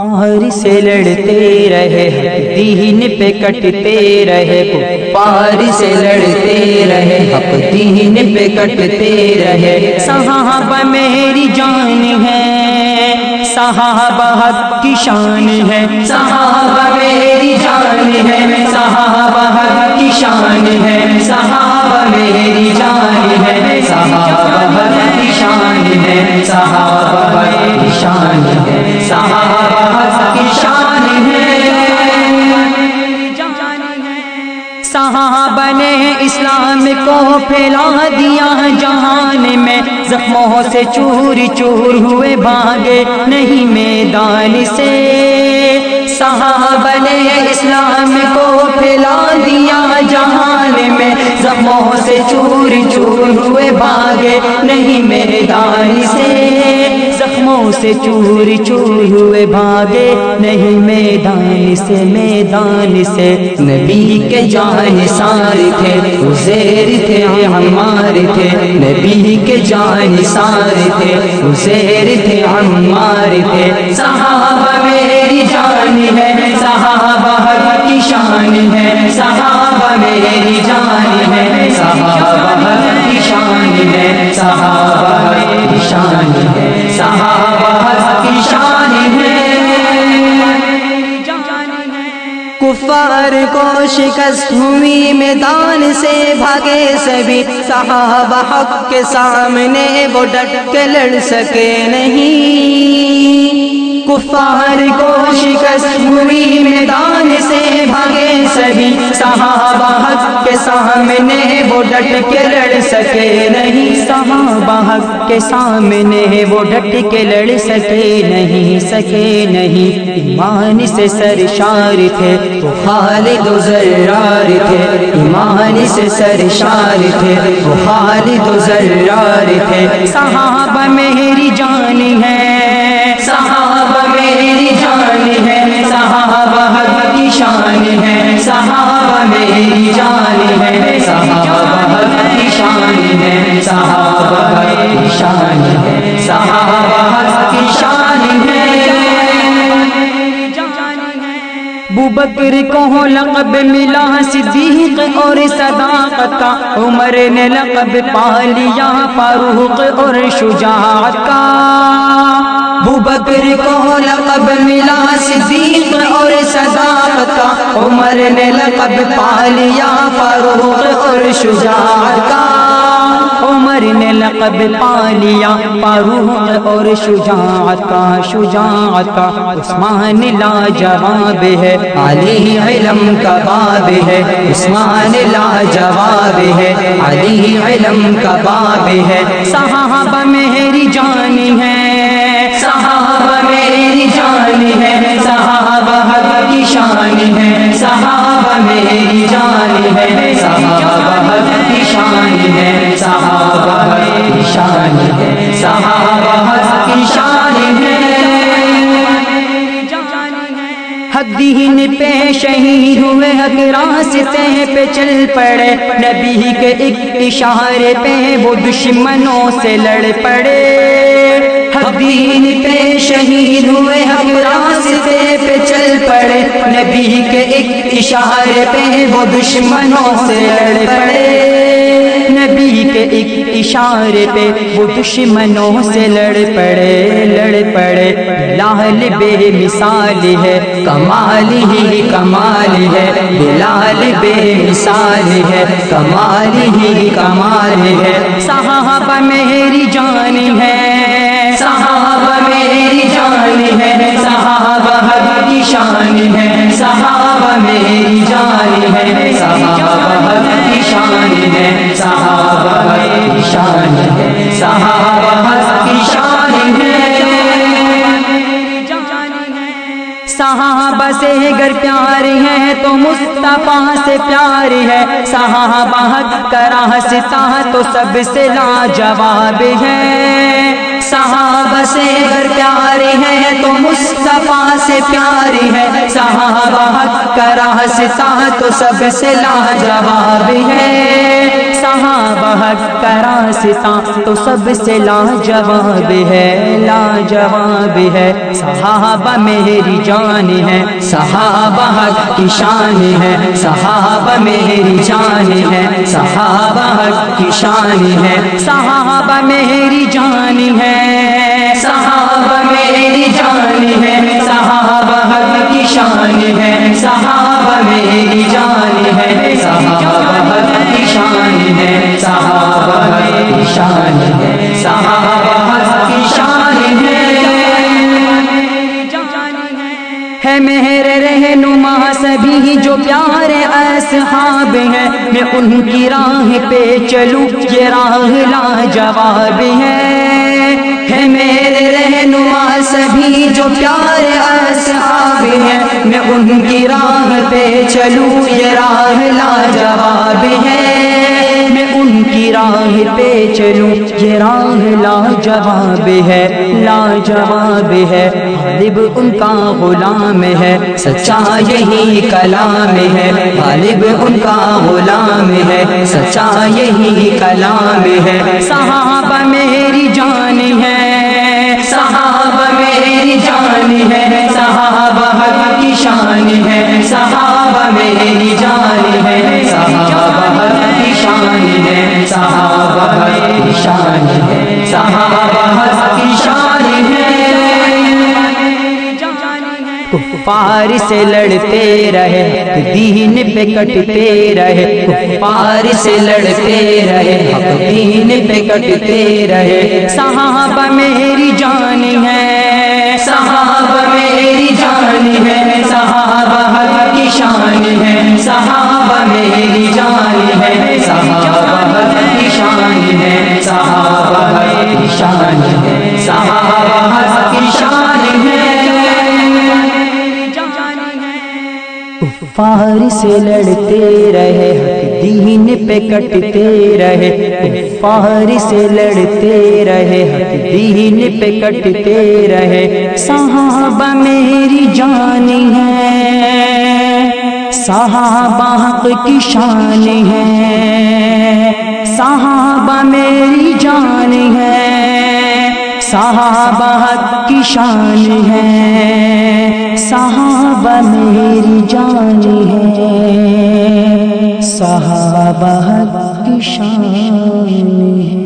پار سے لڑتے رہے، دین پہ کٹتے رہے۔ پار سے لڑتے رہے، حق دین پہ کٹتے رہے۔ صحابہ میری جان ہے، صحابہ حق کی شان ہے۔ صحابہ میری جان ہے، صحابہ حق کی شان ہے۔ صحابہ میری جان ہے، صحابہ حق کی شان ہے۔ صحابہ حق کی شان ہے، صحابہ اسلام کو پھیلا دیا جہان میں، زخموں سے چور چور ہوئے بھاگے نہیں میدان سے۔ صحابہ نے اسلام کو پھیلا دیا جہان میں، زخموں سے چور چور ہوئے بھاگے نہیں میدان سے۔ زخموں سے چور چور ہوئے بھاگے۔ نہیں میدان سے میدان سے۔ نبی کے جان سار تھے ازیر تھے، ہمار تھے۔ نبی کے جان سار تھے ازیر تھے، ہمار تھے۔ صحابہ میری جان ہے، صحابہ حق کی شان ہے۔ صحابہ میری جان ہے، صحابہ حق کی شان ہے۔ صحابہ حق کی شان ہے۔ کفار کو شکست ہوئی، میدان سے بھاگے سبھی صحابہ حق کے سامنے وہ ڈٹ کے لڑ سکے نہیں۔ کفار کو شکست ہوئی، میدان سے بھاگے سبھی صحابہ حق کے سامنے، وہ ڈٹ کے لڑ سکے نہیں۔ صحابہ حق کے سامنے، وہ ڈٹ کے لڑ سکے نہیں سکے نہیں۔ ایمان سے سرشار تھے، وہ خالد و زرار تھے۔ ایمان سے سرشار تھے، وہ خالد و زرار تھے۔ صحابہ میری جان ہے میری جان ہے، صحابہ کی شان ہے، صحابہ کی شان ہے، صحابہ کی شان ہے۔ بکر کو لقب ملا صدیق اور صداقت کا، عمر نے لقب پا لیا، فاروق اور شجاعت کا۔ بکر کو لقب ملا صدیق اور صداقت کا عمر نے لقب پا لیا فاروق اور شجاعت کا عمر نے لقب پا لیا فاروق اور شجاعت کا شجاعت کا عثمان لا جواب ہے علی علم کا باب ہے عثمان لا جواب ہے علی علم کا باب ہے صحابہ میری جان ہے صحابہ میری جان ہے، صحابہ حق کی شان ہے، صحابہ میری جان ہے، صحابہ حق کی شان ہے، صحابہ حق کی شان ہے، صحابہ حق کی شان ہے۔ دین پہ شہید ہوئے، حق راستے پہ چل پڑے۔ نبی کے ایک اشارے پہ وہ دشمنوں سے لڑ پڑے۔ دین پہ شہید ہوئے، ہم راستے پہ چل پڑے۔ نبی کے ایک اشارے پہ وہ دشمنوں سے لڑ پڑے۔ نبی کے ایک اشارے پہ وہ دشمنوں سے لڑ پڑے لڑ پڑے۔ بلال بے مثال ہے، کمال ہی کمال ہے۔ بلال بے مثال ہے، کمال ہی کمال ہے۔ صحابہ میری جان ہے شان ہے، صحابہ میری جان ہے، صحابہ کی شان ہے، صحابہ حق کی شان ہے، صحابہ کی شان ہے۔ صحابہ سے گر پیار ہے تو مصطفیٰ سے پیار ہے، صحابہ حق کا تو سب سے لاجواب ہے۔ صحابہ سے گر پیار ہے تو مصطفیٰ سے پیار ہے صحابہ حق کا راستہ تو سب سے لاجواب ہے۔ صحابہ کا راستہ تو سب سے لاجواب ہے لاجواب ہے۔ صحابہ میری جان ہے، صحابہ کی شان ہے۔ صحابہ میری جان ہے، صحابہ کی شان ہے۔ صحابہ میری جان ہے، صحابہ میری جان ہے، صحابہ کی شان ہے۔ صحابہ جو پیارے اصحاب ہیں، میں ان کی راہ پہ چلوں، یہ راہ لا جواب ہے میرے رہنما سبھی جو پیارے اصحاب ہیں، میں ان کی راہ پہ چلوں، یہ راہ لا جواب ہے۔ راہ پہ چلوں، یہ راہ لا جواب ہے لا جواب ہے، غالب ان کا غلام ہے، سچا یہی کلام ہے، غالب ان کا غلام ہے، سچا یہی کلام ہے، صحابہ میری جان کفار سے لڑتے رہے، دین پہ کٹتے رہے، کفار سے لڑتے رہے دین پہ کٹتے رہے۔ صحابہ میری جان ہے، صحابہ کفار سے لڑتے رہے، حق دین پہ کٹتے رہے۔ کفار سے لڑتے رہے، حق دین پہ کٹتے رہے۔ صحابہ میری جان ہے صحابہ حق کی شان ہے صحابہ میری جان ہے صحابہ حق کی شان ہے میری جان ہے صحابہ کی شان ہے۔